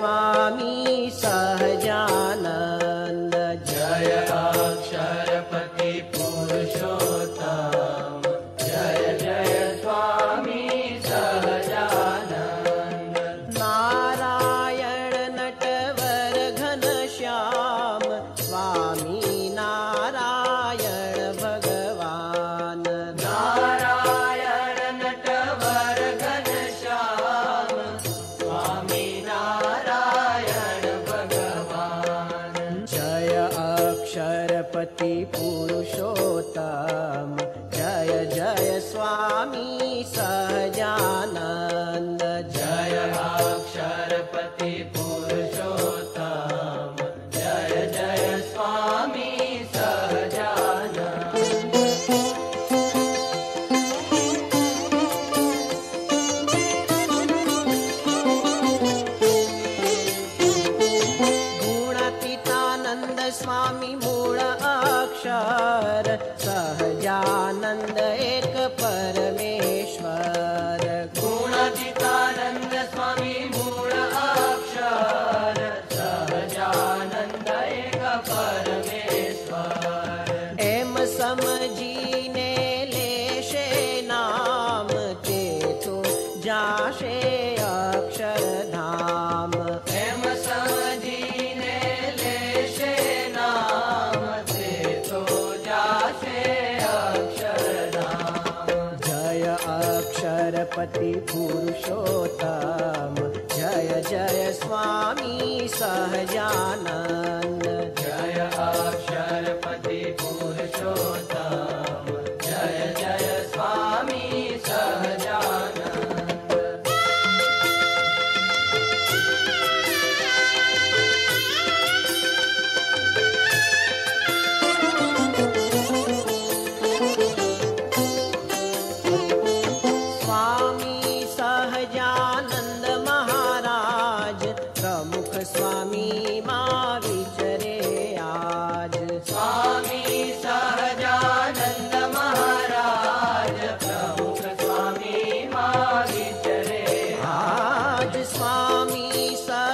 स्वामी सहजानन्द। जय अक्षरपति पुरुषोत्तम। जय जय स्वामी सहजानन्द। नारायण नटवर घनश्याम। स्वामी पुरुषोत्तम। जय जय स्वामी सजानन्द जयक्षरपति पुरुषोत्तम। जय जय स्वामी सजानन्द स्वामी मूणा शर सहजानन्द एक परमेश्वर। कुणचितानन्द स्वामी गुण अक्षर सहजानन्द एक परमेश्वर। एम समजीने लेशे नाम केथु जाशे अक्षर। गणपति पुरुषोत्तम। जय जय स्वामी सहजानन्द। गजानन्द महाराज प्रमुख स्वामी मित्ररे आज। स्वामी सहजानन्द महाराज प्रमुख स्वामी भारे आज। स्वामी शा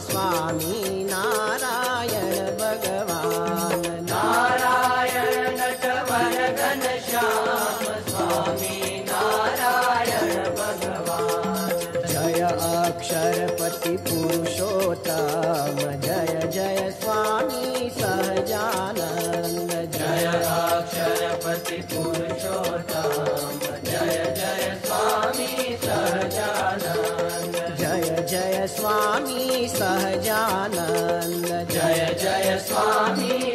स्वामी नारायण भगवान्। नारायण स्वामी नारायण भगवान्। जय अक्षरपति पुरुषोत्तम जय सहजानन्द। जय जय स्वामी।